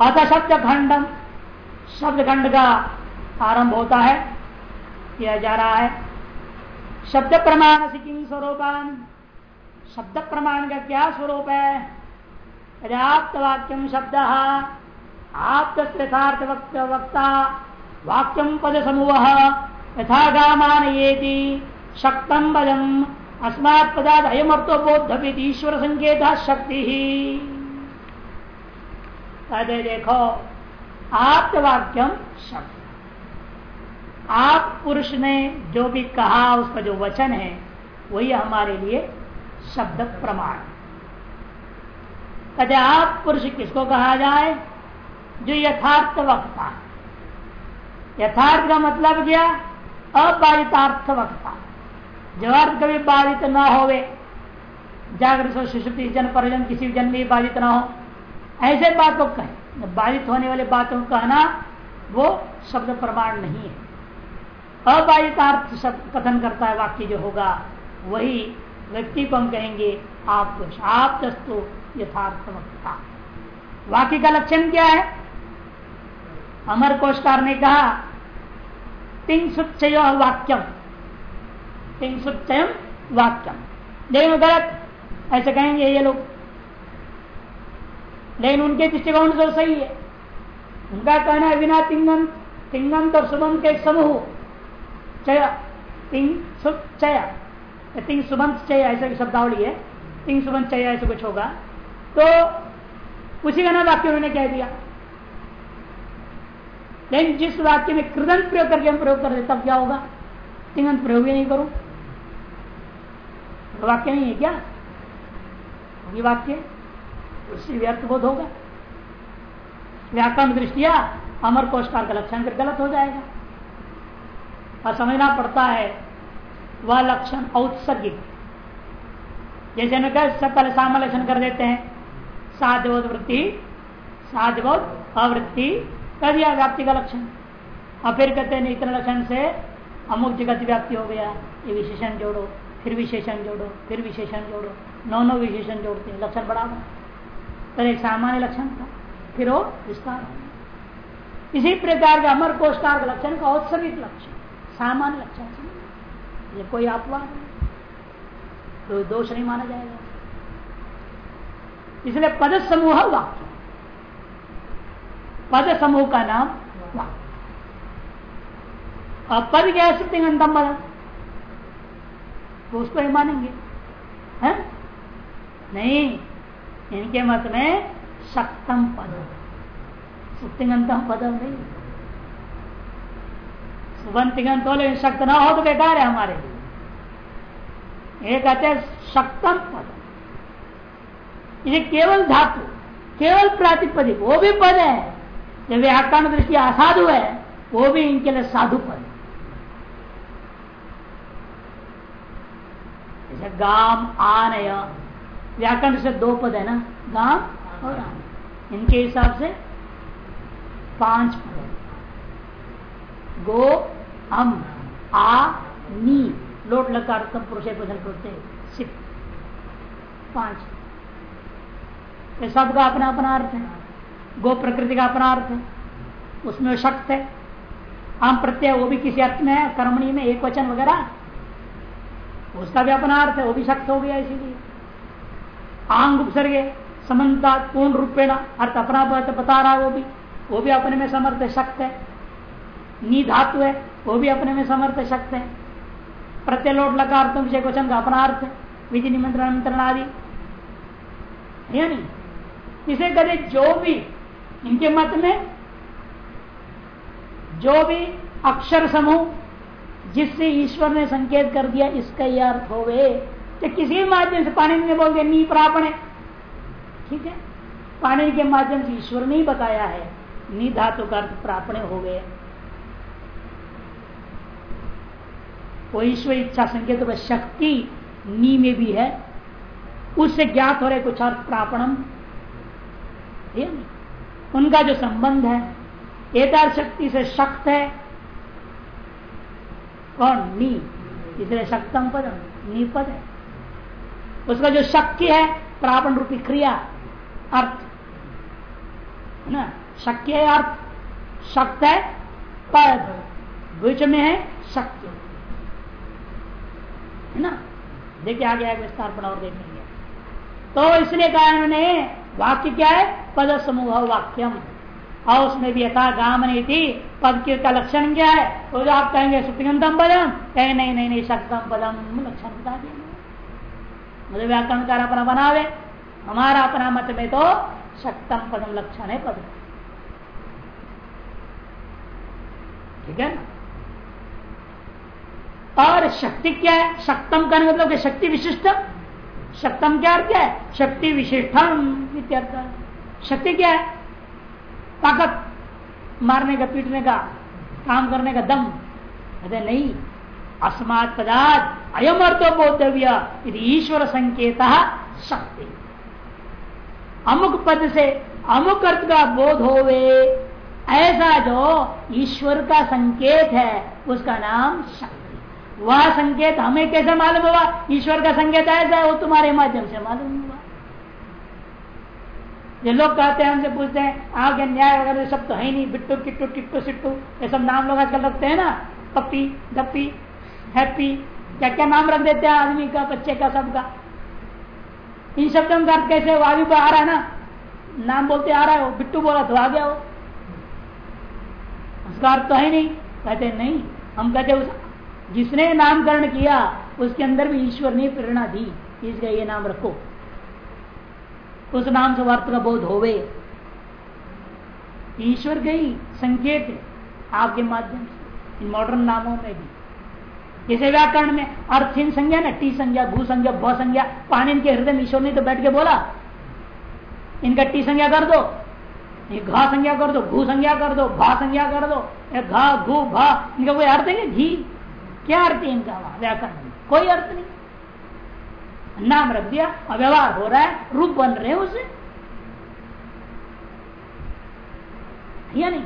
अतः शब्द खंडम शब्द खंड का आरंभ होता है, किया जा रहा है। शब्द प्रमाण से किम स्वरूपान? शब्द प्रमाण का क्या स्वरूप है? पर्याप्त वाक्यम शब्द आप यथार्थ वक्ता वाक्यम पद समूह यथागामान ये शक्तम पदम, अस्मात् पदाद अयम अर्थो बोध ईश्वर संकेत शक्ति। ही कहते देखो। आप वाक्यम शब्द। आप पुरुष ने जो भी कहा, उसका जो वचन है, वही हमारे लिए शब्द प्रमाण। कहते आप पुरुष किसको कहा जाए? जो यथार्थ वक्ता यथार्थ का मतलब क्या? अबाधितार्थ वक्ता। जो अर्थ कभी बाधित न होवे, जागृत शिशु जन, परिजन, किसी जन में बाधित ना हो ऐसे बात को कहें बाधित होने वाले बातों को कहना वो शब्द प्रमाण नहीं है। अबाधितार्थ शब्द कथन करता है, वाक्य जो होगा, वही व्यक्ति को हम कहेंगे, आप आप दस्तु यथार्थ वक्ता वाक्य का लक्षण क्या है? अमर कोशकार ने कहा तिंग सुचय वाक्यम तिंग सुचयम वाक्यम। लेकिन गलत। ऐसे कहेंगे ये लोग लेकिन उनके दृष्टिकोण से सही है। उनका कहना है, बिना तिंगंत तिंगंत और सुबंत के समूह। चया, तिंग चय। तिंग सुबंत चय, ऐसा की शब्दावली है। तिंग सुबंत चय, ऐसा कुछ होगा। तो उसी का ना वाक्य उन्होंने कह दिया। लेकिन जिस वाक्य में कृदंत प्रयोग करके हम प्रयोग कर दे तब क्या होगा? तिंगंत प्रयोग ही नहीं करूँ। वाक्य नहीं है क्या? वाक्य उससे व्यर्थ बोध होगा। व्याकरण दृष्टिया अमर कोशकार का लक्षण फिर गलत हो जाएगा। और समझना पड़ता है, वह लक्षण औत्सर्गिक। जैसे मैं कह, सब पहले सामा लक्षण कर देते हैं। साध्यबोध वृत्ति साध्यबोध अवृत्ति, कर दिया व्याप्ति का लक्षण। और फिर कहते हैं इतने लक्षण से अमुक जगत व्याप्ति हो गया। ये विशेषण जोड़ो, फिर विशेषण जोड़ो, फिर विशेषण जोड़ो, नौ नौ विशेषण जोड़ते हैं, लक्षण बढ़ा तो एक सामान्य लक्षण था। फिर वो विस्तार हो इसी प्रकार का अमर कोष्कार का लक्षण का औत्सविक लक्षण, सामान्य लक्षण ये कोई अपवाद कोई दोष नहीं माना जाएगा। इसलिए पद समूह वाक्य। पद समूह का नाम वाक्य। और पद क्या सकते हैं अंतम पद? तो उसको ही मानेंगे। है? नहीं। इनके मत में शक्तम पद सुप्तिगंतम पद नहीं सुबंतिगंत हो लेकिन शक्त ना हो तो बेकार है हमारे लिए ये कहते हैं शक्तम पद ये केवल धातु केवल प्रातिपदिक वो भी पद है जब व्याकरण दृष्टि असाधु है वो भी इनके लिए साधु पद गाम आनय व्याकरण से दो पद है ना? गाम और इनके हिसाब से पाँच पद गो, अम, आ, नी। लोट लगा पुरुष भजन करते सिप पाँच। सबका अपना अपना अर्थ है। गो प्रकृति का अपना अर्थ है। उसमें शक्त है। आम प्रत्यय वो भी किसी अर्थ में है। कर्मणी में एक वचन वगैरह। उसका भी अपना अर्थ है। वो भी शक्त हो गया इसीलिए। आंग उपसर्गे समन्ता पूर्ण रूपेण, अर्थ अपना बता रहा है वो भी। वो भी अपने में समर्थ शक्त है। नी धातु है, वो भी अपने में समर्थ शक्त है। प्रत्यलोट लगा अर्थ विषय क्वेश्चन का अपना अर्थ है, विधि निमंत्रण निमंत्रण आदि। है इसे कदे जो भी, इनके मत में जो भी अक्षर समूह जिससे ईश्वर ने संकेत कर दिया, इसका यह अर्थ हो गए तो किसी माध्यम से पानी ने बोल दिया नी प्रापण ठीक है पानी के माध्यम से ईश्वर ने ही बताया है नी धातु का अर्थ प्रापणे हो गए वो ईश्वर इच्छा संकेत तो शक्ति नी में भी है उससे ज्ञात हो रहे कुछ अर्थ प्रापणम उनका जो संबंध है एतार शक्ति से शक्त है कौन नी इसलिए शक्तम पद नी पद है उसका जो शक्ति है, प्रापण रूपी क्रिया, अर्थ। ना? शक्य है, अर्थ। शक्त है, पद। बीच में है, शक्ति। है ना? देखिए आगे आगे विस्तार पर और देखेंगे तो इसलिए कहा उन्होंने वाक्य क्या है? पद समूह वाक्यम। और उसमें भी यथा गामनी थी पद का लक्षण क्या है? तो जो आप कहेंगे, सुप्तिगंतम पदम। कहेंगे, नहीं नहीं नहीं, शक्तम पदम। लक्षण बता दिए। मुझे व्याकरणकार अपना बनावे। हमारा अपना मत में तो शक्तम पदम लक्षण है पद। ठीक है ना? और शक्ति क्या है? शक्तम का मतलब क्या शक्ति विशिष्ट। शक्तम क्या अर्थ है? शक्ति विशिष्टम शक्ति क्या है? ताकत मारने का, पीटने का, काम करने का दम। अरे नहीं अस्मात् पदार्थ अयम अर्थो बोधव्य ईश्वर संकेत शक्ति। अमुक पद से अमुक अर्थ का बोध होवे, ऐसा जो ईश्वर का संकेत है, उसका नाम शक्ति। वह संकेत हमें कैसे मालूम हुआ? ईश्वर का संकेत ऐसा है वो तुम्हारे माध्यम से मालूम हुआ। ये लोग कहते हैं हमसे पूछते हैं, आगे न्याय वगैरह सब तो है नहीं, बिट्टू, किट्टू टिट्टू सिट्टू, ये सब नाम लोग आजकल रखते हैं ना, पप्पी डप्पी हैप्पी। क्या क्या नाम रख देते हैं आदमी का, बच्चे का, सबका? इन शब्दों का अर्थ कैसे वो आगे आ रहा है ना? नाम बोलते आ रहा है वो। बिट्टू बोला तो आ गया वो। उसका अर्थ तो है नहीं। कहते, नहीं, हम कहते, उस, जिसने नामकरण किया, उसके अंदर भी ईश्वर ने प्रेरणा दी। इसलिए ये नाम रखो। उस नाम से अर्थ का बोध होवे। ईश्वर के ही संकेत आपके माध्यम से, इन मॉडर्न नामों में भी। जैसे व्याकरण में अर्थहीन संज्ञा ना टी संज्ञा, भू संज्ञा, भ संज्ञा। पानी इनके हृदय में ईश्वर ने तो बैठ के बोला। इनका टी संज्ञा कर दो, ये घा संज्ञा कर दो, भू संज्ञा कर दो, भा संज्ञा कर दो घा घू, भा इनका कोई अर्थ है? घी। क्या अर्थ है इनका व्याकरण में? कोई अर्थ नहीं। नाम रख दिया और व्यवहार हो रहा है, रूप बन रहे उसे। या नहीं?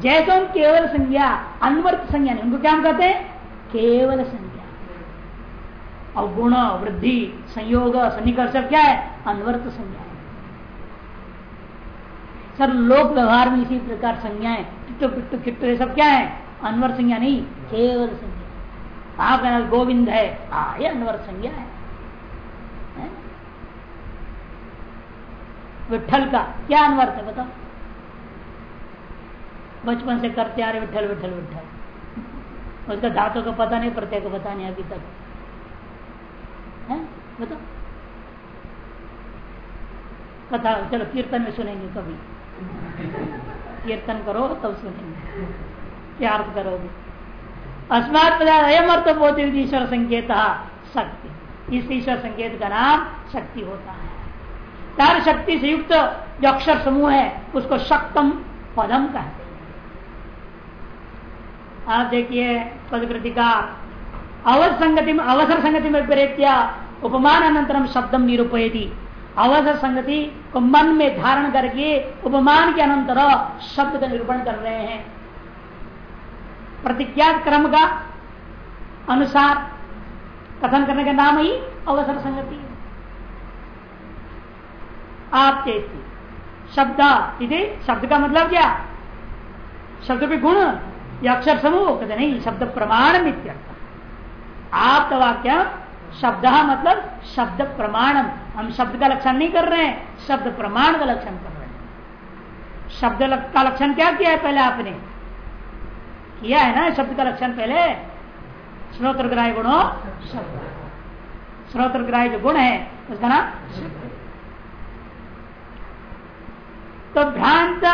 जैसे हम केवल संज्ञा अनवर्त संज्ञा नहीं उनको क्या हम कहते हैं? केवल संज्ञा। और गुण वृद्धि संयोग सन्निकर्ष क्या है? अनवर्त संज्ञा सर लोक व्यवहार में इसी प्रकार संज्ञाएँ टिट्टो पिट्टो ये सब क्या है? अनवर संज्ञा नहीं केवल संज्ञा। आप गोविंद है हा ये अनवर संज्ञा है, विठल का क्या अनवर्त है बताओ। बचपन से करते आ रहे विठल विठल विठल उसका धातु का पता नहीं प्रत्यय का पता नहीं अभी तक। है? बताओ। कथा, चलो, कीर्तन में सुनेंगे कभी। कीर्तन करो, तब सुनेंगे। क्या अर्थ करोगे। अस्मात अयम अर्थ बोधि ईश्वर संकेत, शक्ति। इस ईश्वर संकेत का नाम शक्ति होता है। तार शक्ति से युक्त जो अक्षर समूह है, उसको शक्तम पदम कहते हैं। आप देखिए पदकृति का अवसर संगति में अवसर संगति में विपरीत्या उपमान अनंतरम शब्दम निरूपयती। अवसर संगति को मन में धारण करके उपमान के अनंतर शब्द का निरूपण कर रहे हैं। प्रतिज्ञात क्रम का अनुसार कथन करने का नाम ही अवसर संगति आप शब्द शब्द का मतलब क्या? शब्द के गुण अक्षर समूह कहते नहीं, शब्द प्रमाण आप तो वाक्य शब्द मतलब शब्द प्रमाणम। हम शब्द का लक्षण नहीं कर रहे हैं, शब्द प्रमाण का लक्षण कर रहे हैं। शब्द का लक्षण क्या किया है पहले आपने? किया है ना शब्द का लक्षण पहले? श्रोत्र ग्राह्य गुणो, शब्द। श्रोत्र ग्राह्य जो गुण है, उसका नाम तो भ्रांत,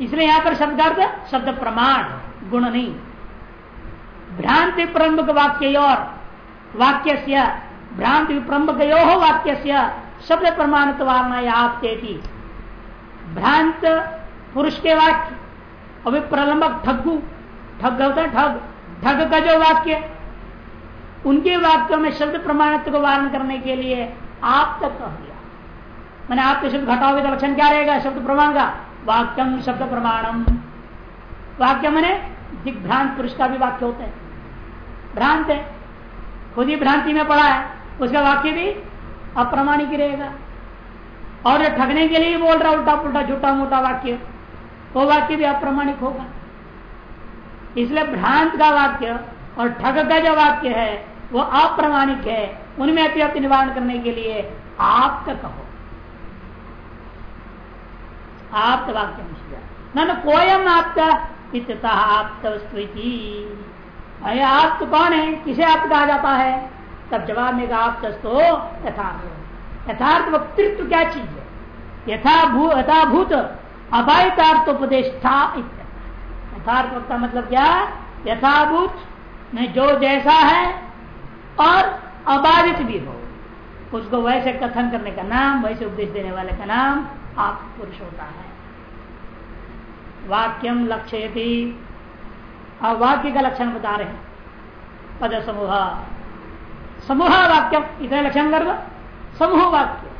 इसलिए यहाँ पर शब्दार्थ, शब्द प्रमाण। गुण नहीं। भ्रांति प्रमुख वाक्य और। वाक्य से भ्रांत विप्रम्भक हो, वाक्य से शब्द प्रमाण आप भ्रांत पुरुष के वाक्य और प्रलंबक ठग्गू ठग होता ठग ठग का जो वाक्य, उनके वाक्यों में शब्द प्रमाणत्व को वारण करने के लिए आप तक कह दिया। मैंने आपके शब्द घटाओगे तो लक्षण क्या रहेगा? शब्द प्रमाण का। वाक्यम शब्द प्रमाणम। वाक्य मैंने दिग्भ्रांत पुरुष का भी वाक्य होता है। भ्रांत है। खुद ही भ्रांति में पड़ा है। उसका वाक्य भी अप्रमाणिक रहेगा। और ठगने के लिए बोल रहा उल्टा पुल्टा झूठा मोटा वाक्य। वो वाक्य भी अप्रमाणिक होगा। इसलिए भ्रांत का वाक्य और ठग का जो वाक्य है, वो अप्रमाणिक है। उनमें अति निवारण करने के लिए आप कहो। आप वाक्य न कोयम आपका आप तो कौन है? किसे आप कहा जाता है? तब जवाब में आप तो यथार्थ यथार्थ वक्तृत्व क्या चीज़ है? यथाभू यथाभूत अबायतार्थोपदेश था यथार्थ वक्ता मतलब क्या? यथाभूत में जो जैसा है और अबाधित भी हो। उसको वैसे कथन करने का नाम, वैसे उपदेश देने वाले का नाम आप पुरुष होता है। वाक्यम लक्ष्य अब वाक्य का लक्षण बता रहे हैं। पद समूह। समूह वाक्यम, इतने लक्षण कर दो समूह वाक्य।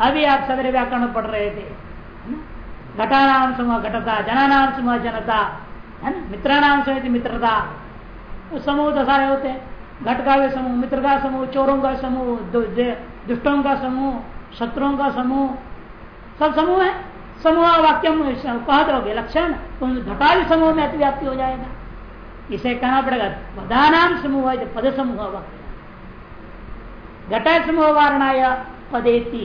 अभी आप सदर व्याकरण पढ़ रहे थे घटा नाम समूह घटता जना नाम समूह जनता, है ना? मित्रा नाम समूह मित्रता। तो समूह तो सारे होते हैं। घट का भी समूह, मित्र का समूह, चोरों का समूह दुष्टों का समूह, शत्रुओं का समूह, सब समूह है। समूह वाक्यम कह दोगे लक्षण? तो घटाल समूह में अतिव्याप्ति हो जाएगा। इसे कहना पड़ेगा पदानाम समूह पद समूह वाक्य घटा समूह वारणा पदेती।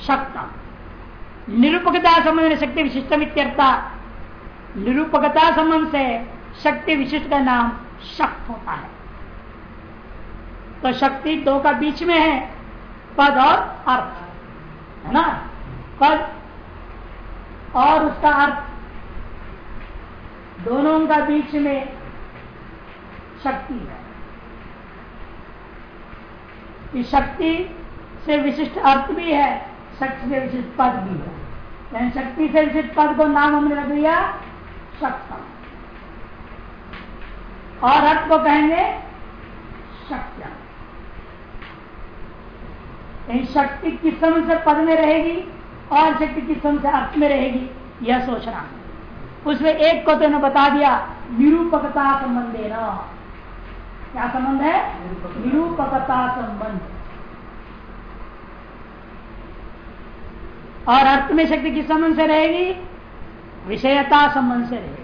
शक्ता निरूपकता संबंध में शक्ति विशिष्टम इत्यर्था। निरूपकता संबंध से शक्ति विशिष्ट का नाम शक्त होता है। तो शक्ति दो का बीच में है, पद और अर्थ। है ना? पद और उसका अर्थ, दोनों का बीच में शक्ति है। इस शक्ति से विशिष्ट अर्थ भी है, शक्ति से विशिष्ट पद भी है। यानी शक्ति से विशिष्ट पद को नाम हमने रख दिया सक्षम और अर्थ को कहेंगे शक्ति। शक्ति किस समय से पद में रहेगी और शक्ति किस समय से अर्थ में रहेगी यह सोचना उसमें एक को तो बता दिया निरूपकता संबंध है क्या संबंध है? निरूपकता। संबंध। और अर्थ में शक्ति किस संबंध से रहेगी? विषयता संबंध से रहेगी।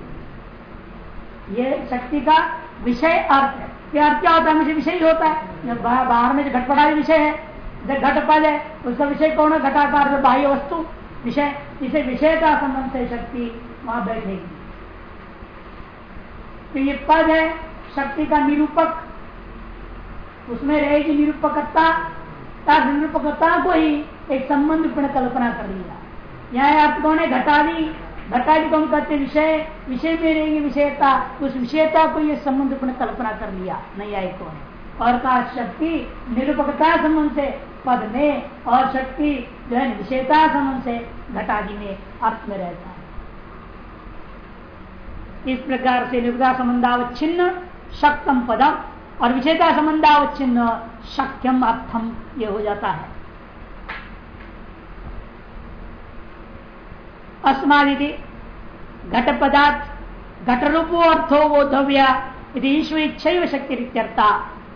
ये शक्ति का विषय अर्थ है। अर्थ क्या होता है? मुझे विषय होता है। बाहर में जो घटपटारी विषय है घट पद है, उसका विषय कौन है? घटाकार बाह्य वस्तु, विषय। इसे विषय का संबंध से शक्ति। वहाँ बैठेगी। तो ये पद है, शक्ति का निरूपक। उसमें रहेगी निरूपकता। निरूपकता को ही एक संबंध कल्पना कर लिया। यहाँ अर्थ कौन है? घटादी। घटादी को कहते विषय। विषय में रहेगी विषयता। उस विषयता को ये संबंध कल्पना कर लिया। नहीं आई कौन है? और का शक्ति निरूपकता संबंध से पद में और शक्ति जो है विषयता संबंध से घटादि में अर्थ में रहता है। इस प्रकार से निरुपता संबंधावच्छिन्न शक्तम पदम और विषयता संबंधावच्छिन्न शक्यम अर्थम ये हो जाता है। अस्मादि घट पदार्थ घट रूपो अर्थो वो धव्य ईश्वर इच्छा शक्ति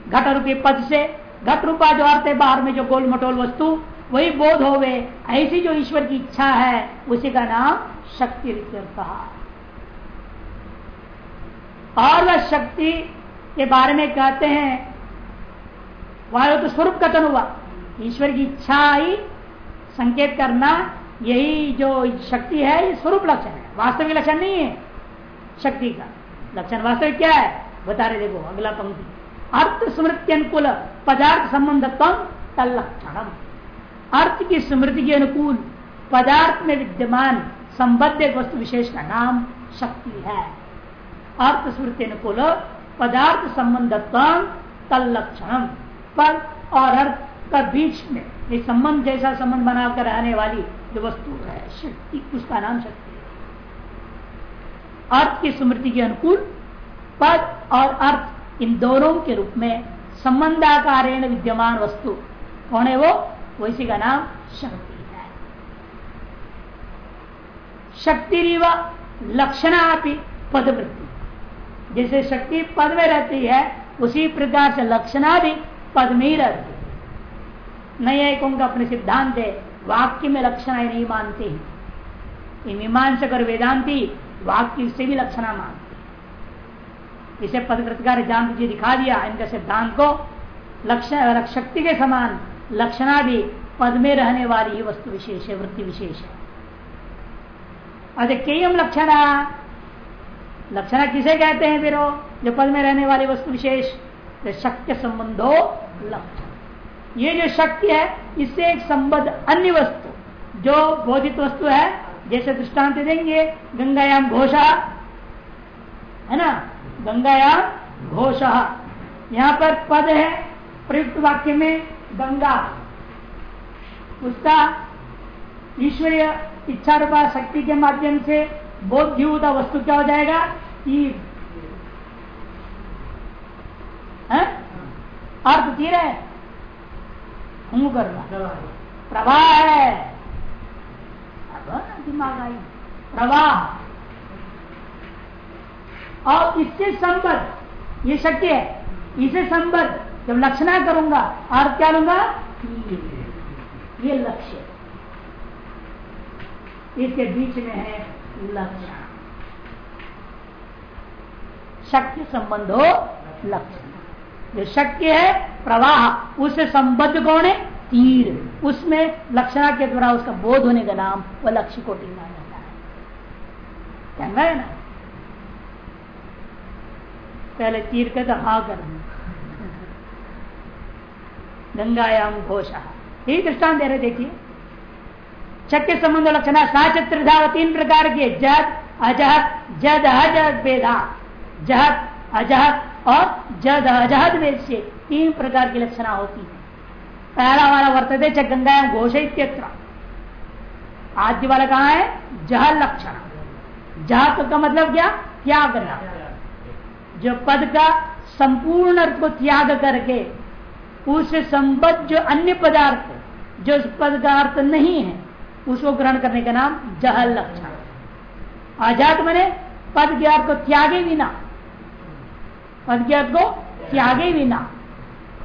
घट रूपी पद से, घट रूपा जो अर्थ है बाहर में जो गोल मटोल वस्तु, वही बोध हो गए ऐसी जो ईश्वर की इच्छा है, उसी का नाम शक्ति कहा। और वह शक्ति के बारे में कहते हैं, वह तो स्वरूप कथन हुआ। ईश्वर की इच्छा ही संकेत करना, यही जो शक्ति है, ये स्वरूप लक्षण है। वास्तविक लक्षण नहीं है शक्ति का। लक्षण वास्तविक क्या है? बता रहे देखो, अगला पंक्ति। अर्थ स्मृति अनुकूल पदार्थ संबंध तलक्षण अर्थ की स्मृति के अनुकूल, पदार्थ में विद्यमान संबद्ध वस्तु विशेष का नाम शक्ति है। अर्थ स्मृति अनुकूल पदार्थ संबंध तलक्षण पद और अर्थ का बीच में, ये संबंध जैसा संबंध बनाकर रहने वाली जो वस्तु है, शक्ति, उसका नाम शक्ति है। अर्थ की स्मृति के अनुकूल, पद और अर्थ इन दोनों के रूप में संबंधाकार विद्यमान वस्तु। कौन है वो? वैसी का नाम शक्ति है। शक्ति रिव लक्षणापि पदवृत्ति। जैसे शक्ति पद में रहती है, उसी प्रकार से लक्षणा भी पद में ही रहती है। नए का अपने सिद्धांत है, वाक्य में लक्षण नहीं मानते हैं। मीमांसक और वेदांति वाक्य से भी लक्षणा मानते इसे पदकृतकार जान बुझे दिखा दिया, इनका सिद्धांत को लक्षण शक्ति के समान लक्षणा भी पद में रहने वाली ही वस्तु विशेष है, वृत्ति विशेष है। अधिकेयम लक्षणा। लक्षणा किसे कहते हैं फिर जो पद में रहने वाली वस्तु विशेष शक्ति संबंधो लक्षण। ये जो शक्ति है, इससे एक संबद्ध अन्य वस्तु, जो बोधित वस्तु है, जैसे दृष्टांत देंगे, गंगायाम घोषा, है ना? गंगायाम घोष। यहाँ पर पद है, प्रयुक्त वाक्य में गंगा। उसका ईश्वरीय इच्छा रूपा शक्ति के माध्यम से बोध्यभूत वस्तु क्या हो जाएगा? तीर। अर्थ तीर है। प्रवाह है। दिमाग आई। प्रवाह। और इससे संबद्ध, ये शक्य है, इसे संबद्ध, जब लक्षणा करूँगा, और क्या लूँगा? ये लक्ष्य। इसके बीच में है लक्षण। शक्य संबंध हो लक्षण। जो शक्य है, प्रवाह, उससे संबद्ध कौन है? तीर। उसमें लक्षणा के द्वारा उसका बोध होने का नाम, वह लक्ष्य को टीना जाता है। कहना है ना? पहले तीर के तो हा कर। गंगायाम घोषा। यही दृष्टान दे रहे, देखिए। शक्य संबंध लक्षणा साचित्रधा तीन प्रकार के जद अजहत जद अजहत वेदा। जहत अजहत और जद अजहत वेद से तीन प्रकार की लक्षणा होती है। पहला वाला वर्तते च गंगा घोष आद्य वाला कहा है? जह लक्षण। जह का मतलब क्या? त्याग करना। जो पद का संपूर्ण अर्थ को त्याग करके उससे संबद्ध जो अन्य पदार्थ जो उस पद का अर्थ नहीं है, उसको ग्रहण करने का नाम जहल लक्षण आज़ाद मैंने पद के अर्थ को त्यागे बिना, पद के अर्थ को त्यागे बिना,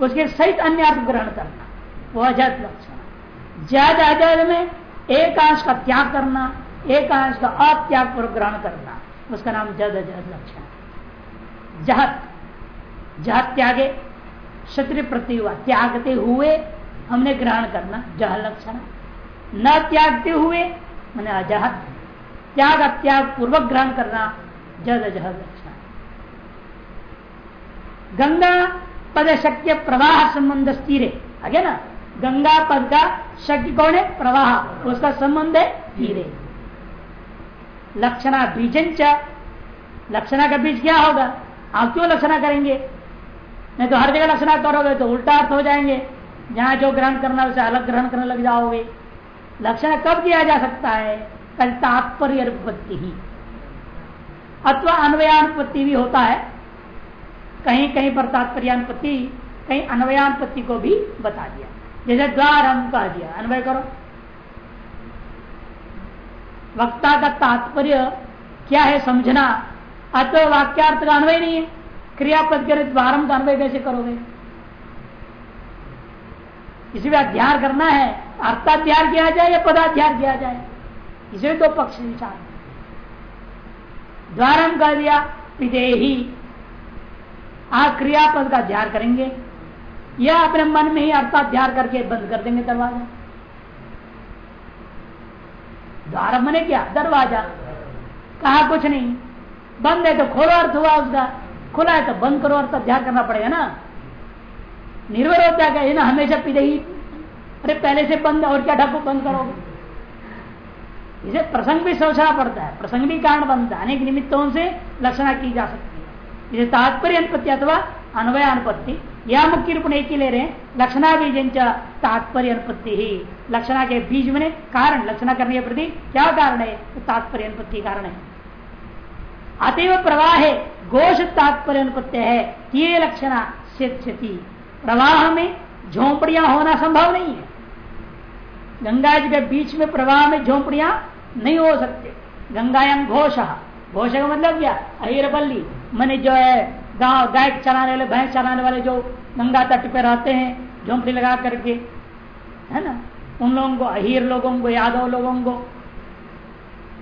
उसके सहित अन्य अर्थ ग्रहण करना, वो अजत लक्षण जद अजद में एक अंश का त्याग करना, एक अंश का अत्याग पर ग्रहण करना, उसका नाम जद अजद लक्षण जहत जहत त्यागे, क्षत्रिय प्रति हुआ त्यागते हुए हमने ग्रहण करना जह लक्षण। न त्यागते हुए मैंने अजहत, त्याग अत्याग पूर्वक ग्रहण करना जद अजह लक्षण। गंगा पद शक्य प्रवाह संबंध स्थिर आगे ना? गंगा पद का शक्ति कौन है? प्रवाह। उसका संबंध है धीरे। लक्षणा बीजंच लक्षणा का बीज क्या होगा? आप क्यों लक्षणा करेंगे? नहीं तो हर जगह लक्षणा करोगे तो उल्टा अर्थ हो जाएँगे। जहाँ जो ग्रहण करना उसे अलग ग्रहण करने लग जाओगे। लक्षण कब किया जा सकता है? कल तात्पर्य अनुपत्ति ही। अथवा अन्वयानुपत्ति भी होता है। कहीं कहीं पर तात्पर्यानुपत्ति, कहीं अन्वयानुपत्ति को भी बता दिया। जैसे द्वार हम कह दिया अनुभव करो। वक्ता का तात्पर्य क्या है समझना? अतः वाक्यार्थ का अनुभव नहीं है। क्रियापद के द्वारम का अनुभव कैसे करोगे? इसी में अध्याय करना है। अर्थाध्याय किया जाए या पदाध्याय किया जाए? इसे दो पक्ष विचार द्वारम कह दिया विदेही आ क्रियापद का अध्ययन करेंगे। या अपने मन में ही अर्थाध्यार करके बंद कर देंगे दरवाज़ा। द्वार मने क्या? दरवाज़ा। कहा कुछ नहीं। बंद है तो खोलो अर्थ हुआ उसका। खुला है तो बंद करो अर्थ अध्यार करना पड़ेगा ना। निर्भर है ना हमेशा पीते ही। अरे पहले से बंद और क्या ढक्को बंद करोगे? इसे प्रसंग भी सोचना पड़ता है। प्रसंग भी कारण बनता है। अनेक निमित्तों से लक्षणा की जा सकती है। इसे तात्पर्य अनुपत्ति अथवा अन्वय अनुपत्ति, या मुख्य रूप एक ही ले रहे हैं। लक्षणा बीज तात्पर्य अनुपत्ति ही। लक्षणा के बीज में कारण। लक्षणा करने के प्रति क्या कारण है? तो तात्पर्य अनुपत्ति कारण है। अतएव प्रवाह है घोष तात्पर्य अनुपत्ति है। ये लक्षणा क्षति प्रवाह में झोंपड़ियाँ होना संभव नहीं है। गंगा जी के बीच में प्रवाह में झोंपड़ियाँ नहीं हो सकते। गंगायाम घोष। घोष का मतलब क्या? अहिरपल्ली। मैंने जो है, गाँव, गाय चलाने वाले, भैंस चलाने वाले जो गंगा तट पे रहते हैं, झोंपड़ी लगा करके, है ना? उन लोगों को, अहीर लोगों को, यादव लोगों को,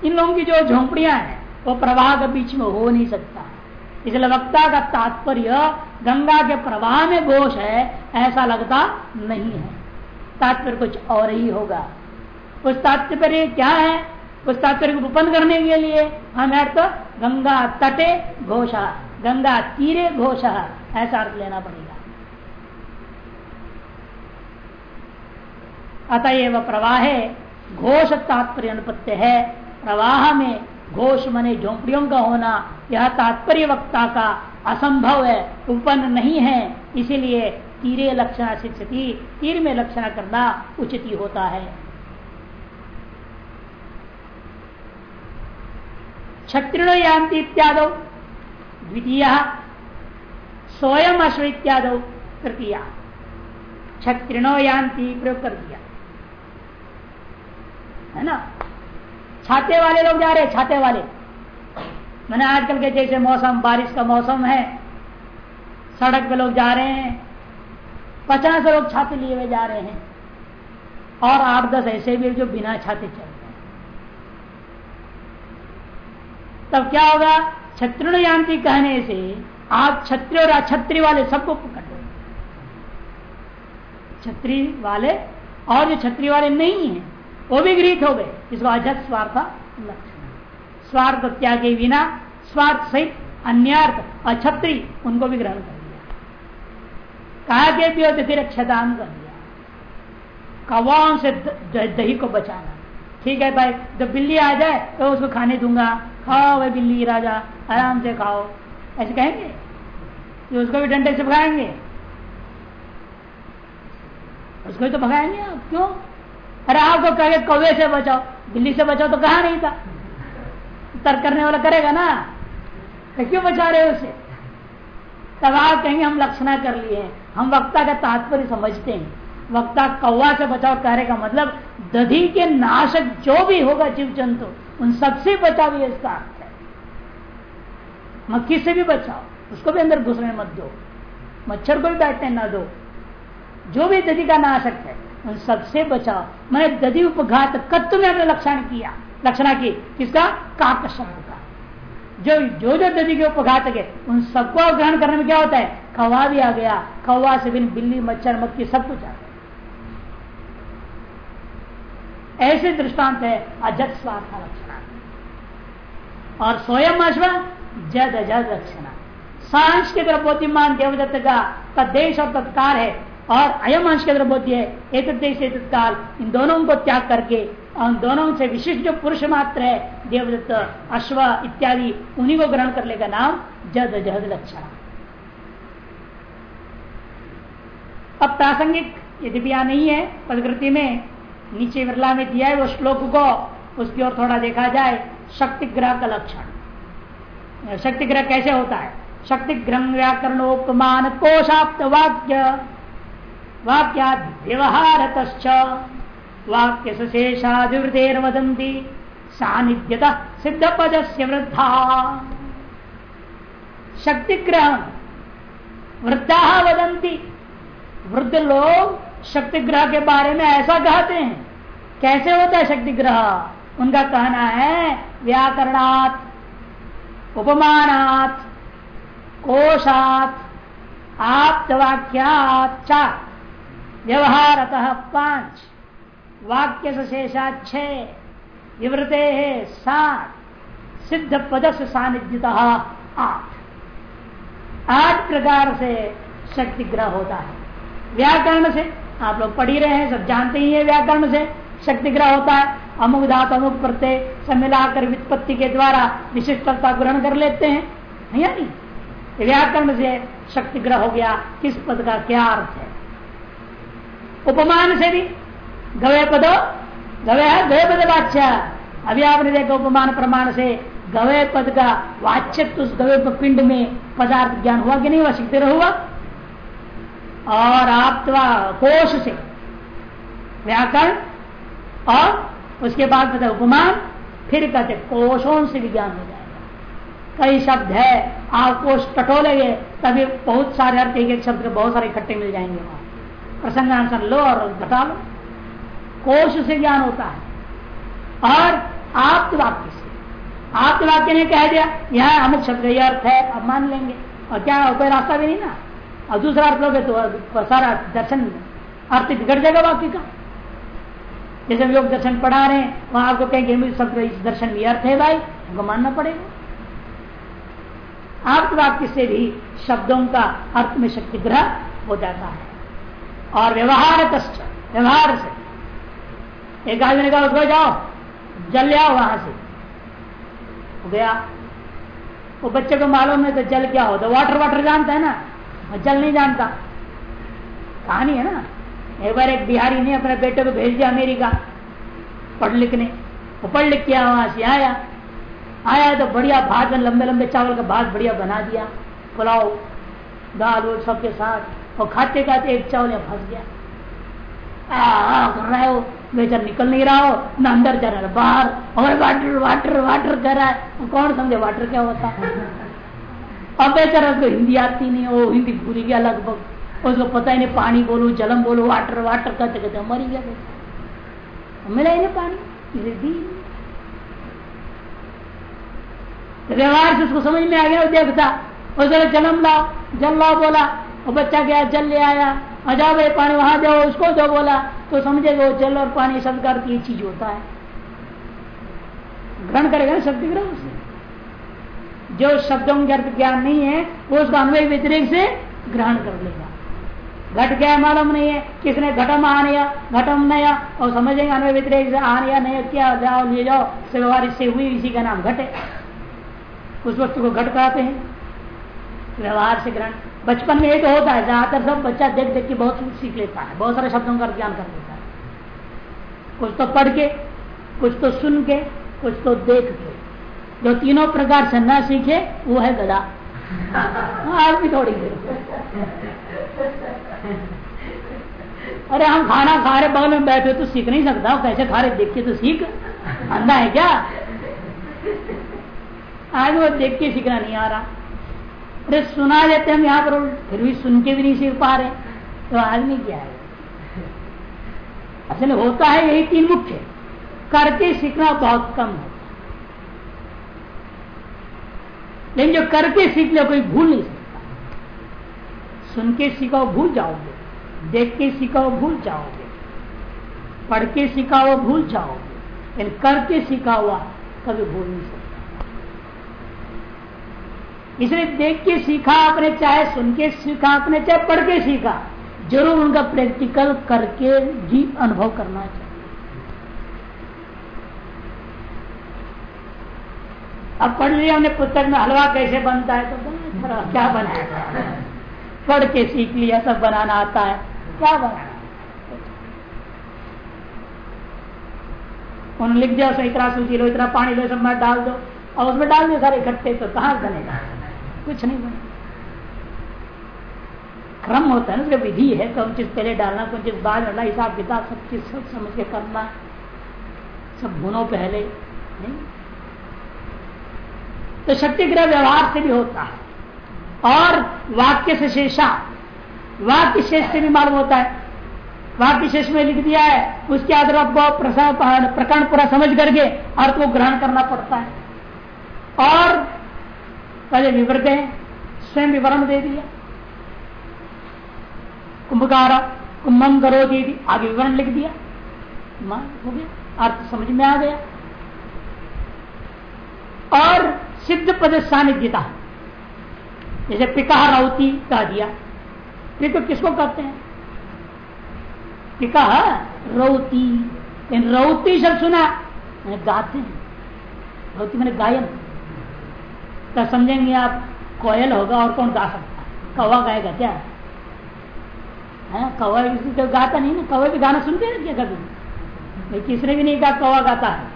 इन लोगों की जो झोंपड़ियाँ हैं वो प्रवाह के बीच में हो नहीं सकता। इसलिए वक्ता का तात्पर्य, गंगा के प्रवाह में घोष है, ऐसा लगता नहीं है। तात्पर्य कुछ और ही होगा। उस तात्पर्य क्या है? उस तात्पर्य को उपन्न करने के लिए हमें अर्थ गंगा तटे घोषा, गंगा तीरे घोषा, ऐसा अर्थ लेना पड़ेगा। अतएव प्रवाहे घोष तात्पर्य अनुपत्य है। प्रवाह में घोष मने झोंपड़ियों का होना, यह तात्पर्य वक्ता का असंभव है, उपन्न नहीं है। इसीलिए तीरे लक्षण शिक्षति तीर में लक्षण करना उचित होता है। क्षत्रिण यान्ति इत्याद, द्वितीय स्वयं अश्व इत्याद तृतीया क्षत्रिणो यान्ति प्रयोग कर दिया। है ना? छाते वाले लोग जा रहे हैं, छाते वाले। मैंने आजकल के जैसे मौसम, बारिश का मौसम है, सड़क पे लोग जा रहे हैं, पचास लोग छाते लिए हुए जा रहे हैं। और आठ दस ऐसे भी जो बिना छाते चल रहे हैं। तब क्या होगा? छत्रण यांत्रिक कहने से आप छत्री और अछत्री वाले सबको पकड़ लो। छत्री वाले और जो छत्री वाले नहीं है वो भी गृहित हो गए। इसको अजत स्वार्थ लक्षण। स्वार्थ त्याग बिना, स्वार्थ सहित अन्यर्थ, अछत्री, उनको भी ग्रहण कर दिया कहा के भी होते फिर क्षतान कर दिया कवाओं से दही को बचाना। ठीक है भाई, जब बिल्ली आ जाए तो उसको खाने दूँगा। खाओ भाई बिल्ली, राजा, आराम से खाओ। ऐसे कहेंगे? तो उसको भी डंडे से भगाएँगे। उसको भी तो भगाएँगे आप, क्यों? अरे आपको कहे, कौवे से बचाओ। बिल्ली से बचाओ तो कहा नहीं था? तर्क करने वाला करेगा ना? तो क्यों बचा रहे उसे? तब आप कहेंगे, हम लक्षणा कर लिए हम वक्ता का तात्पर्य समझते हैं। वक्ता कौवा से बचाओ कहने का मतलब दधी के नाशक जो भी होगा जीव जंतु उन सबसे बचा भी इसका अर्थ है। मक्खी से भी बचाओ, उसको भी अंदर घुसने मत दो। मच्छर को भी बैठने ना दो। जो भी दधी का नाशक है उन सबसे बचाओ मैंने दधि उपघात कत्व में अपने लक्षण किया। लक्षणा की? किसका? काक शब्द का। जो जो जो दधि के उपघात है उन सबको ग्रहण करने में क्या होता है? कौवा भी आ गया। कौवा से बिन बिल्ली, मच्छर, मक्खी, सब कुछ आ ऐसे दृष्टांत है अजत स्वार्थ लक्षण। और स्वयं अश्व, जद अजद लक्षण। सांस के तरफ़ बुद्धिमान देवदत्त का देश और तत्कार है। और अयम अंश के अंदर बोध्य है एक काल इन दोनों को त्याग करके उन दोनों से विशिष्ट जो पुरुष मात्र है, देवदत्त, अश्व इत्यादि, उन्हीं को ग्रहण कर लेगा नाम जद जहद लक्षण। अब प्रासंगिक, यदि भी नहीं है, प्रकृति में, नीचे विरला में दिया है वो श्लोक को, उसकी ओर थोड़ा देखा जाए, शक्ति ग्रह का लक्षण। शक्ति ग्रह कैसे होता है? शक्ति ग्रह व्याकरणोपमान कोशाप्त वाक्य वाक्या व्यवहार वाक्य शेषाधिवृतेर वदंती सानिध्यता सिद्ध पद से वृद्धा। शक्तिग्रह वृद्धा वदंती वृद्ध लोग शक्तिग्रह के बारे में ऐसा कहते हैं। कैसे होता है शक्तिग्रह? उनका कहना है, व्याकरणात्, उपमानात्, कोशात, आप्तवाक्यात, चार। व्यवहार अतः पाँच। वाक्य से शेषा छ विवृते है सात। सिद्ध पद से सानिध्यता आठ। आठ प्रकार से शक्ति ग्रह होता है। व्याकरण से आप लोग पढ़ी रहे हैं, सब जानते ही है व्याकरण से। शक्ति ग्रह होता है। अमुक धात, अमुक प्रत्यय, सब मिलाकर वित्पत्ति के द्वारा विशिष्टता ग्रहण कर लेते हैं। नहीं? व्याकरण से शक्ति ग्रह हो गया। किस पद का क्या अर्थ है? उपमान से भी गवे पदो गवे है गवे पद वाच्य अभी आपने देखा उपमान प्रमाण से गवे पद का वाच्यत्व उस गवे पिंड में पदार्थ ज्ञान हुआ कि नहीं हुआ सीखते रहुआ और आप कोश से व्याकरण और उसके बाद पता उपमान फिर कहते कोशों से भी ज्ञान हो जाएगा कई शब्द है आप कोश टटोलेंगे तभी बहुत सारे अर्थ एक एक शब्द के बहुत सारे इकट्ठे मिल जाएँगे वहाँ प्रसंगानुसार लो और बता लो। कोश से ज्ञान होता है। और आप वाक्य से। आप वाक्य ने कह दिया, यह अमुक शब्द यह अर्थ है, अब मान लेंगे। और क्या कोई रास्ता भी नहीं ना? और दूसरा अर्थ लोगे तो सारा दर्शन, अर्थ बिगड़ जाएगा वाक्य का। जैसे योग दर्शन पढ़ा रहे हैं, वहाँ आपको कहेंगे सब इस दर्शन में अर्थ है भाई उनको मानना पड़ेगा। अर्थ वाक्य से भी शब्दों का अर्थ में शक्ति ग्रह हो जाता है। और व्यवहार व्यवहार से। एक आदमी ने कहा उसको जाओ। जल ले आओ वहाँ से। गया। वो बच्चे को मालूम है तो जल क्या होता। वाटर वाटर जानता है ना? जल नहीं जानता। कहानी है ना? एक बार एक बिहारी ने अपने बेटे को भेज दिया अमेरिका। पढ़ लिखने वो पढ़ लिख किया वहाँ से आया। आया तो बढ़िया भात में लंबे लंबे चावल का भात बढ़िया बना दिया। पुलाव, दाल, वो सबके साथ। और खाते खाते एक चावल फंस गया। कर रहा है वो बेचर निकल नहीं रहा हो न अंदर जा रहा है, बाहर। और वाटर वाटर वाटर कर रहा है। कौन समझे वाटर क्या होता? है अब बेचारा उसको हिंदी आती नहीं वो हिंदी भूल गया लगभग। उसको पता ही नहीं, पानी बोलो, जलम बोलो वाटर वाटर करते कहते मरी गया मिला ही नहीं पानी व्यवहार से उसको समझ में आ गया, वो देखता उसने जलम लाओ, जल लाओ, बोला वो बच्चा गया, जल ले आया। जाओ भाई, पानी वहाँ जाओ उसको जो बोला। तो समझे वो जल और पानी शब्द का ये चीज़ होता है। ग्रहण करेगा शब्द ग्रह उसे जो शब्दों के अर्थ ज्ञान नहीं है, वो उसको अन्वय व्यतिरिक से ग्रहण कर लेगा। घट गया मालूम नहीं है, किसने घटम आने घटम नया और समझेंगे अन्वय व्यतिरिक से आने नया क्या, जाओ, ले जाओ, से व्यवहार इससे हुई, इसी का नाम घटे। उस वस्तु को घट कहते हैं। व्यवहार से ग्रहण। बचपन में एक तो होता है ज़्यादातर सब बच्चा देख देख के बहुत कुछ सीख लेता है, बहुत सारे शब्दों का ज्ञान कर लेता है। कुछ तो पढ़ के, कुछ तो सुन के, कुछ तो देख के। जो तीनों प्रकार से न सीखे, वो है गदा आज भी थोड़ी देर अरे हम खाना खा रहे, बगल में बैठे तो सीख नहीं सकता कैसे खा रहे, देख के तो सीख। अंधा है क्या? आज वो देख के सीखना नहीं आ रहा। अरे सुना देते हम यहाँ पर, फिर भी सुन के भी नहीं सीख पा रहे। तो आदमी क्या है? असल होता है यही तीन मुख्य। करके सीखना बहुत कम होता लेकिन जो करके सीख ले कोई भूल नहीं सकता। सुन के सीखो भूल जाओगे, देख के सीखो भूल जाओगे, पढ़ के सीखा हुआ भूल जाओगे, लेकिन करके सीखा हुआ कभी भूल नहीं सकता। इसलिए देख के सीखा, आपने चाहे सुन के सीखा, आपने चाहे पढ़ के सीखा, ज़रूर उनका प्रैक्टिकल करके ही अनुभव करना चाहिए। अब पढ़ लिया, हमने पुस्तक में हलवा कैसे बनता है तो क्या बनाया? पढ़ के सीख लिया, सब बनाना आता है, क्या बनाना उन्होंने लिख दिया, उसमें इतना सूची लो, इतना पानी लो, सब मैं डाल दो, और उसमें डाल दो सारे इकट्ठे तो कहाँ बनेगा? कुछ नहीं बने क्रम होता है ना, उसका विधि है कौन चीज़ पहले डालना कौन चीज़ बाद डालना, हिसाब किताब, सब चीज़, सब समझ के करना, सब भुनो पहले, नहीं? तो शक्ति ग्रह व्यवहार से भी होता है। और वाक्य से शेषा, वाक्य शेष से भी मालूम होता है। वाक्य शेष में लिख दिया है, उसके आधार पर प्रकरण पूरा समझ करके अर्थ को ग्रहण करना पड़ता है। और पहले विवृत है स्वयं विवरण दे दिया। कुंभकारा कुंभम करो दे दी आगे विवरण लिख दिया। हो गया। अर्थ समझ में आ गया। और सिद्ध पद सानिध्यता। जैसे पिका रौती कह दिया। पिक किसको कहते हैं? पिका रौती। रौती शब्द सुना, मैंने गाते हैं। रौती मैंने गायन। तो समझेंगे आप कोयल होगा और कौन गा सकता कौवा गाएगा क्या? है? कौवा तो गाता नहीं ना, कौवे भी गाना सुनते हैं क्या कभी भाई किसने भी नहीं कहा कौवा गाता है।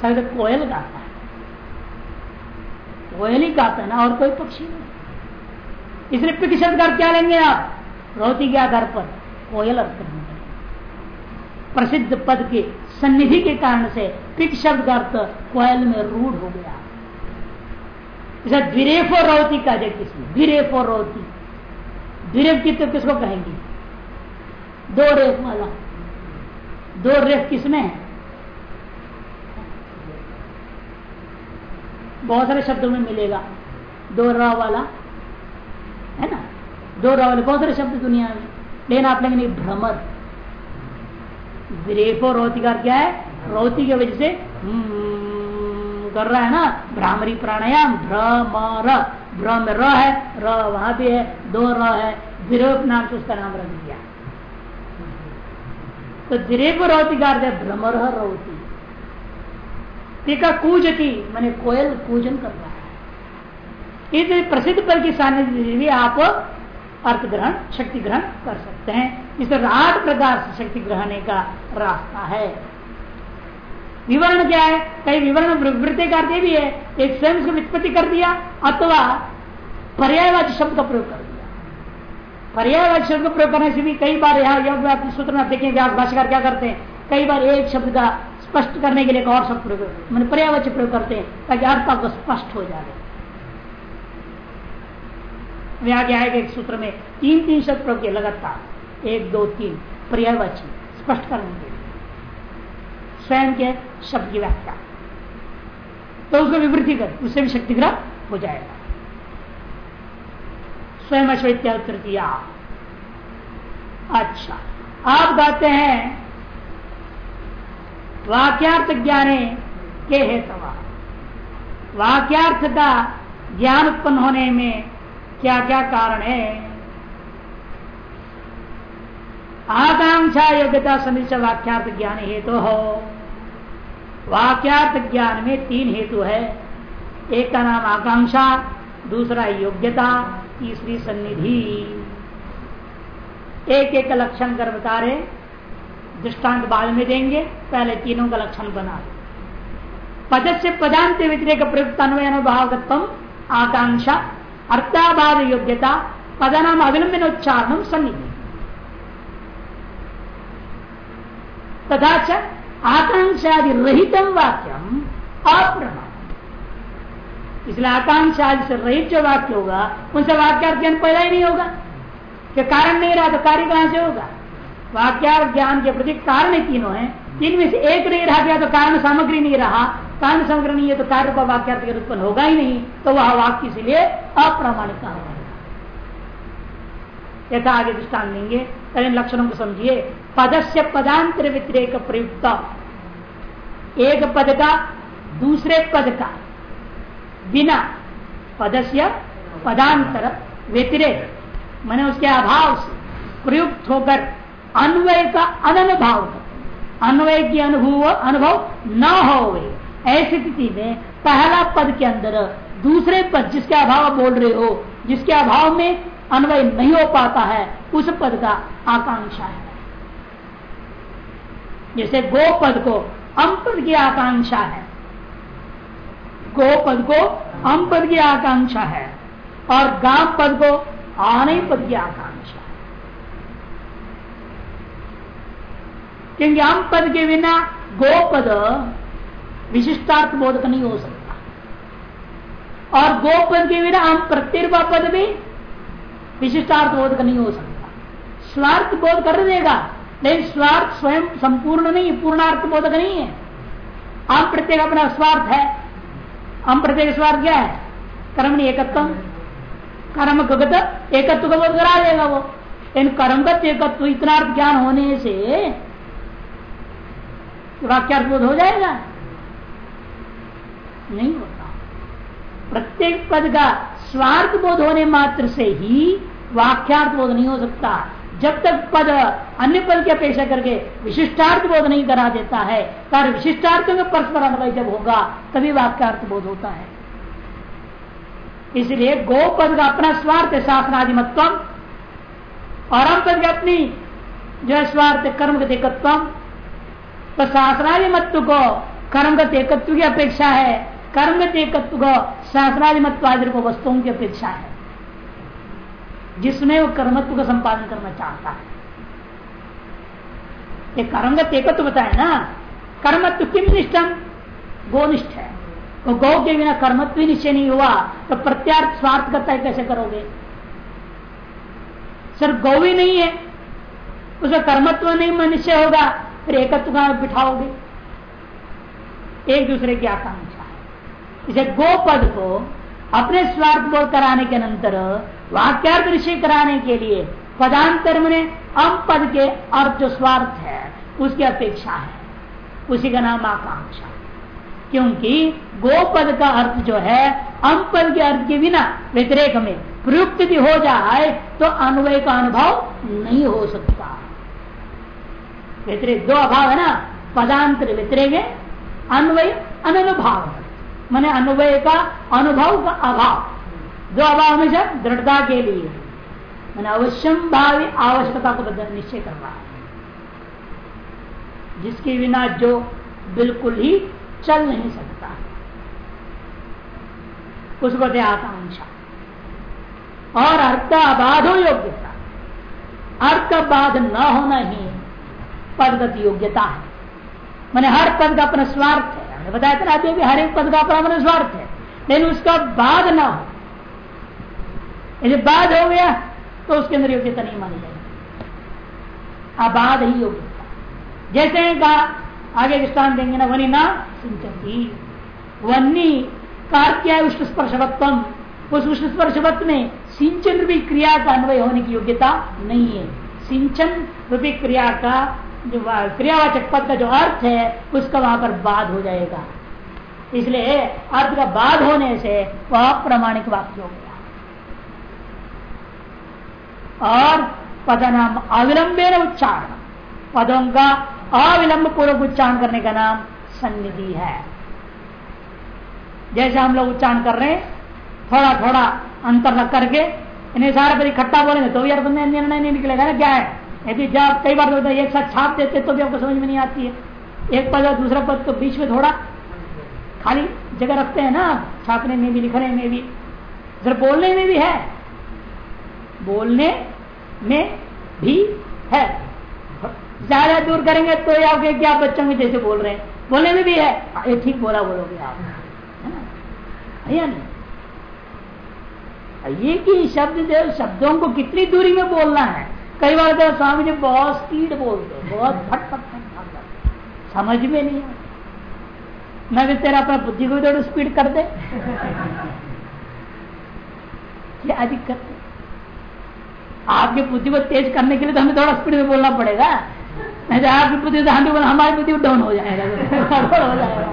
शायद कोयल गाता है। कोयल ही गाता है ना, और कोई पक्षी नहीं। इसलिए पिक शब्द क्या लेंगे आप? रोती के आधार पर कोयल अर्थ प्रसिद्ध पद के सन्निधि के कारण से पिक शब्द अर्थ कोयल में रूढ़ हो गया। इसे द्विरेफो रोती कह दे किसी द्विरेफो रोती। द्विरेफ की तो किसको कहेंगे? दो रेफ वाला दो रेफ किसमें है? बहुत सारे शब्दों में मिलेगा। दो र वाला, है ना? दो र वाले, बहुत सारे शब्द दुनिया में। लेकिन आप लेंगे नहीं, भ्रमर। रेफो रोती का क्या है? रोती की वजह से कर रहा है ना भ्रामरी प्राणायाम भ्रमर भ्रम र। है, र वहाँ भी है, दो र है। विरोप नाम से उसका नाम रख दिया। तो दिरेप रोती का अर्थ है भ्रमर रोती। टीका कूजती, मैंने कोयल कूजन कर रहा है। इस प्रसिद्ध पल की सानिध्य भी आप अर्थ ग्रहण, शक्ति ग्रहण कर सकते हैं। इस आठ प्रकार से शक्ति ग्रहण का रास्ता है। विवरण क्या है? कई विवरण वृत्ति करते भी है, एक स्वयं से वित्पत्ति कर दिया, अथवा पर्यायवाची शब्द का प्रयोग कर दिया। पर्यायवाची शब्द का प्रयोग करने से भी कई बार यहाँ सूत्र में देखें भाषाकार क्या करते हैं? कई बार एक शब्द का स्पष्ट करने के लिए एक और शब्द प्रयोग मैंने पर्यायवाची प्रयोग करते हैं, ताकि अर्थ आपको स्पष्ट हो जाए। आगे एक सूत्र में तीन तीन शब्द प्रयोग लगातार। एक, दो, तीन, पर्यायवाची, स्पष्ट करने के स्वयं के शब्द की व्याख्या। तो उसको विवृद्धि कर, उससे भी शक्तिग्रह हो जाएगा। स्वयं अश्वत्या तृतीया अच्छा आप कहते हैं, वाक्यार्थ ज्ञाने के हेतवा। वाक्यार्थ का ज्ञान उत्पन्न होने में क्या क्या कारण है? आकांक्षा योग्यता समित वाक्यार्थ ज्ञान हेतु तो हो। वाक्यार्थ ज्ञान में तीन हेतु है। एक का नाम आकांक्षा, दूसरा योग्यता, तीसरी सन्निधि। एक एक लक्षण कर बता रहे दृष्टांत बाद में देंगे, पहले तीनों का लक्षण बना पद से पदांत व्यतिरेक प्रयुक्त अन्वय अनुभावगत्म आकांक्षा अर्थाभाव योग्यता, पदनाम अविलंबन उच्चारण सन्निधि। तथा आकांक्षादि रहितम वाक्यम अप्रमाण इसलिए आकांक्षादि से रहित जो वाक्य होगा, उनसे वाक्यार्थ ज्ञान पैदा ही नहीं होगा। कि कारण नहीं रहा तो कार्य कहाँ से होगा? वाक्यार्थ ज्ञान के प्रति कारण तीनों है। तीन में से एक नहीं रहा गया तो कारण सामग्री नहीं रहा। कारण सामग्री नहीं है तो कार्य का वाक्यार्थ के उत्पन्न होगा ही नहीं तो वह वाक्य इसलिए अप्रामाणिक कहा यथा आगे दृष्टान देंगे। लक्षणों को समझिए। पदस्य पदांतर व्यतिरेक प्रयुक्त। एक पद का, दूसरे पद का। बिना पदस्य पदांतर व्यतिरेक। मैंने उसके अभाव से प्रयुक्त होकर अन्वय का अनुभव अन्वय की अनुभव अनुभव न हो ऐसी स्थिति में पहला पद के अंदर दूसरे पद जिसके अभाव बोल रहे हो, जिसके अभाव में अन्वय नहीं हो पाता है, उस पद का आकांक्षा है। जैसे गो पद को अम पद की आकांक्षा है। गो पद को अम पद की आकांक्षा है और गाम पद को आने पद की आकांक्षा है। क्योंकि अम पद के बिना गो पद विशिष्टार्थ बोधक नहीं हो सकता। और गो पद के बिना प्रत्यर्वा पद भी विशिष्टार्थ बोध नहीं हो सकता। स्वार्थ बोध कर देगा, लेकिन स्वार्थ स्वयं संपूर्ण नहीं, पूर्णार्थ बोधक नहीं है। आम प्रत्येक अपना स्वार्थ है। आम प्रत्येक स्वार्थ क्या है? कर्म नहीं, एकत्व। कर्म गगत एकत्व का बोध करा देगा वो। इन कर्मगत एकत्व, इतना अर्थ ज्ञान होने से वाक्यार्थ बोध हो जाएगा। नहीं होता। प्रत्येक पद का स्वार्थ बोध होने मात्र से ही वाक्यार्थ बोध नहीं हो सकता। जब तक पद अन्य पद की अपेक्षा करके विशिष्टार्थ बोध नहीं करा देता है, कार्य विशिष्टार्थ में परस्पर अनुभव जब होगा, तभी वाक्यार्थ बोध होता है। इसलिए गो पद का अपना स्वार्थ शासनाधिमत्व और हम पद की अपनी जो है स्वार्थ कर्म गतिकत्व तो शासनाधिमत्व को कर्म एकत्व की अपेक्षा है। कर्म एकत्व को शासनाधिमत्व को वस्तुओं की अपेक्षा है। जिसमें वो कर्मत्व का संपादन करना चाहता है। ये कर्मगत एकत्व बताए ना, कर्मत्व किम निष्ठम? गोनिष्ठ है। तो गौ के बिना कर्मत्व निश्चय नहीं हुआ तो प्रत्यार्थ स्वार्थ करता है कैसे करोगे? सिर्फ़ गौ ही नहीं है, उसका कर्मत्व नहीं निश्चय होगा, फिर एकत्व का बिठाओगे। एक दूसरे की आकांक्षा इसे गोपद को अपने स्वार्थ बोध कराने के अंतर वाक्यार्थ ऋषि कराने के लिए पदांतर में अम पद के अर्थ जो स्वार्थ है, उसकी अपेक्षा है। उसी का नाम आकांक्षा। क्योंकि गोपद का अर्थ जो है, अम पद के अर्थ के बिना व्यतिरेक में प्रयुक्त भी हो जाए तो अन्वय का अनुभव नहीं हो सकता। व्यतिरेक दो अभाव है ना, पदांतर व्यतिरेक अन्वय अनुभाव मैंने अन्वय का अनुभव का अभाव। जो अभाव हमेशा दृढ़ता के लिए। मैंने अवश्यम भावी आवश्यकता को बदल निश्चय कर रहा है जिसके बिना जो बिल्कुल ही चल नहीं सकता। उसको दे आकांक्षा। और अर्थ अबाधो योग्यता। अर्थ बाध न होना ही पदगत योग्यता है। मैंने हर पद का अपना स्वार्थ हमने बताया था अभी भी हर एक पद का अपना स्वार्थ है। लेकिन उसका बाद न हो। यदि बाद हो गया तो उसके अंदर योग्यता नहीं मानी जाएगी। अबाध ही योग्यता। जैसे कहा, आगे विस्तान देंगे ना, वनी ना सिंचती। वन्नी कार्य उष्ण स्पर्शवत्व उस उष्ण स्पर्शवत्व में सिंचन रूपी क्रिया का अन्वय होने की योग्यता नहीं है। सिंचन रूपी क्रिया का जो क्रियावाचक पद का जो अर्थ है, उसका वहाँ पर बाद हो जाएगा। इसलिए अर्थ का बाद होने से वह प्रमाणिक वाक्य हो गया। और पद नाम अविलंबे उच्चारण। पदों का अविलंब पूर्वक उच्चारण करने का नाम सन्निधि है। जैसे हम लोग उच्चारण कर रहे हैं थोड़ा थोड़ा अंतर रख करके, इन्हें सारे पर इकट्ठा बोलेंगे तो भी यार निर्णय नहीं निकलेगा ना, क्या है? यदि जब कई बार तो एक साथ छाप देते तो भी आपको समझ में नहीं आती है। एक पद और दूसरा पद तो बीच में थोड़ा खाली जगह रखते हैं ना छापने में भी लिखने में भी। सर बोलने में भी है। बोलने में भी है। ज़्यादा दूर करेंगे तो ये आपके क्या बच्चों में जैसे बोल रहे हैं। बोलने में भी है। हाँ, ये ठीक बोला बोलोगे आप। है ना? नहीं? ये कि शब्द जो शब्दों को कितनी दूरी में बोलना है कई बार तो स्वामी जी बहुत स्पीड बोलते बहुत फट फट समझ में नहीं आता। मैं भी तेरा अपना बुद्धि को थोड़ा स्पीड कर दे। क्या अधिक करते आपकी बुद्धि को तेज करने के लिए तो हमें थोड़ा स्पीड में बोलना पड़ेगा। नहीं तो आपकी बुद्धि तो हमें हमारी बुद्धि डाउन हो जाएगा। हो जाएगा।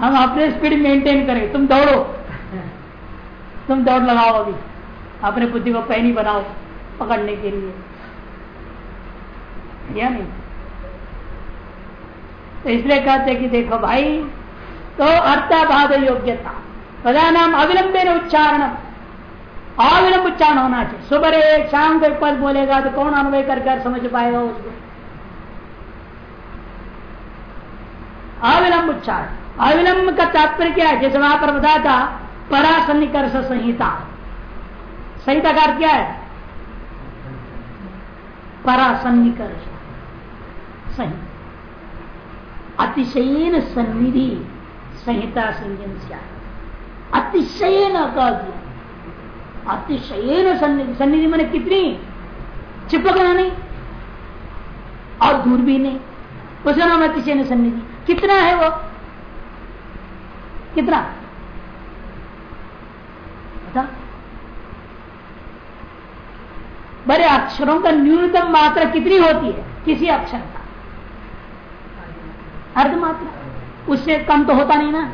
हम अपने स्पीड मेंटेन करेंगे। तुम दौड़ो। तुम दौड़ लगाओ अभी। अपने बुद्धि को पैनी बनाओ। पकड़ने के लिए। या नहीं? तो इसलिए कहते कि देखो भाई तो अर्थाभाद योग्यता। पदा नाम अविलंबे उच्चारण अविलंब उच्चारण होना चाहिए। सुबह शाम को पद बोलेगा तो कौन अनुभव करके समझ पाएगा उसको? अविलंब उच्चारण। अविलंब का तात्पर्य क्या है? जैसे वहाँ पर बताया था, परासन्निकर्ष संहिता। संहिता का क्या है? परासन्निकर्ष। सही। अतिशयन सन्निधि संहिता संजन से अतिशयन कह दिया अतिशयन सन्निधि। सन्निधि मैंने कितनी? चिपकना नहीं। और दूर भी नहीं। उसका नाम अतिशयन सन्निधि। कितना है वो? कितना बता बड़े अक्षरों का न्यूनतम मात्रा कितनी होती है? किसी अक्षर का। अर्ध मात्रा। उससे कम तो होता नहीं ना।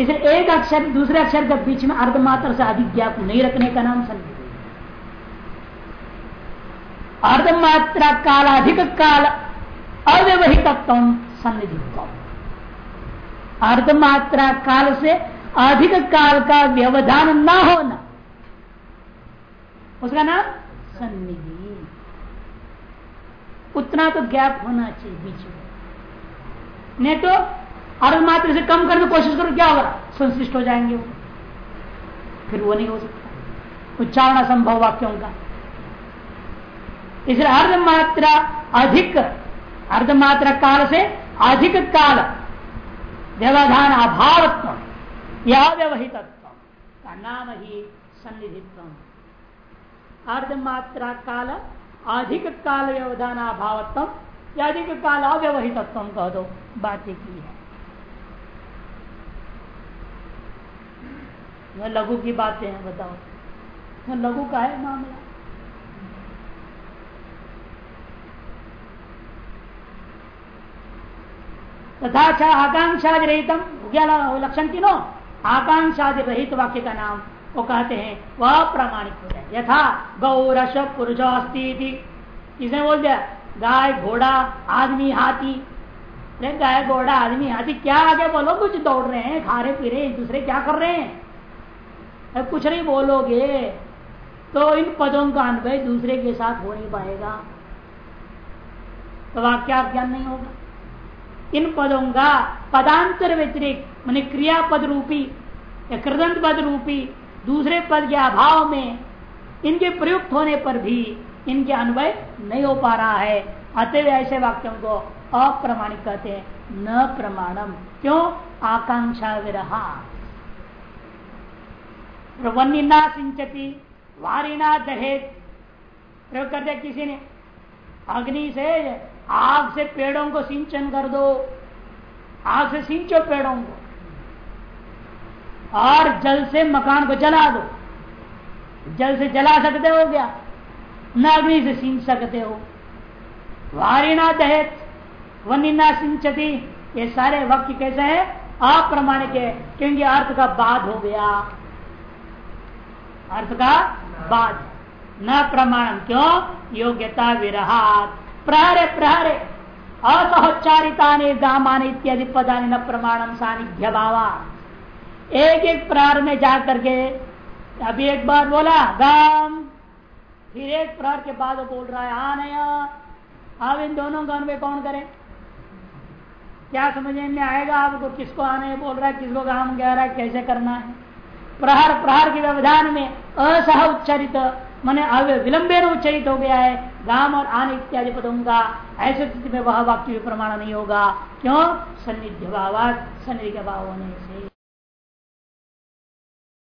इसलिए एक अक्षर, दूसरे अक्षर के बीच में अर्ध मात्रा से अधिक गैप नहीं रखने का नाम सन्निधि अर्ध मात्रा काल, अधिक काल अव्यवहित सन्निधि अर्ध मात्रा काल से अधिक काल का व्यवधान ना होना। उसका नाम? सन्निधि उतना तो गैप होना चाहिए बीच में। नहीं तो अर्ध मात्र से कम करने की कोशिश करो, क्या होगा? संश्लिष्ट हो जाएँगे वो। फिर वो नहीं हो सकता। उच्चारण असंभव वाक्यों का। इसलिए अर्ध मात्रा अधिक अर्ध मात्रा काल से अधिक काल, व्यवधान अभावत्व या व्यवहितत्व का नाम ही सन्निधित्व। अर्ध मात्रा काल अधिक काल व्यवधान अभावत्म या अधिक काल अव्यवहित कह दो बातें की है। लघु की बातें हैं, बताओ। लघु का है मामला। तथा आकांक्षा रहितम लक्षण तीनों आकांक्षा रहित वाक्य का नाम। वो कहते हैं, वह प्रमाणिक हो जाए। यथा गौरश पुरुष अस्ती किसने बोल दिया? गाय, घोड़ा, आदमी, हाथी। गाय, घोड़ा, आदमी, हाथी, क्या आगे बोलो? कुछ दौड़ रहे हैं, खा रहे, पी रहे दूसरे क्या कर रहे हैं? कुछ नहीं बोलोगे। तो इन पदों का अनुभव दूसरे के साथ हो नहीं पाएगा। तो वाक्य ज्ञान नहीं होगा। इन पदों का पदांतर व्यतिरिक्त, मैंने क्रियापद रूपी या कृदंत पद रूपी दूसरे पद के अभाव में इनके प्रयुक्त होने पर भी इनके अन्वय नहीं हो पा रहा है। अतः ऐसे वाक्यों को अप्रमाणिक कहते हैं। न प्रमाणम। क्यों? आकांक्षा विरहा। वन्यना सिंचती, वारिना दहेज प्रयोग करते किसी ने? अग्नि से, आग से पेड़ों को सिंचन कर दो। आग से सिंचो पेड़ों को। और जल से मकान को जला दो। जल से जला सकते हो क्या? न अग्नि से सिंच सकते हो। वारिना दहेत, वनिना सिंचती, ये सारे वक्त कैसे है? अप्रमाणिक है, क्योंकि अर्थ का बाद हो गया। अर्थ का बाद न प्रमाण क्यों? योग्यता विरहात। प्रहरे प्रहरे। असहोच्चारिता ने दामान इत्यादि पदा न प्रमाणम सानिध्य भावा एक एक प्रहार में जा करके अभी एक बार बोला, गाम। फिर एक प्रहार के बाद बोल रहा है आ नया, अब इन दोनों का अनुभव कौन करे? क्या समझ में आएगा आपको, किसको आने बोल रहा है, किसको गाम कह रहा है, कैसे करना है? प्रहार प्रहार के व्यवधान में असह उच्चरित, मैंने अव्य विलंबे उच्चरित हो गया है, गाम और आन इत्यादि पदों का ऐसे स्थिति में वह वाक्य भी प्रमाण नहीं होगा। क्यों? सन्निध्य भाव सन्निधि के भाव होने से।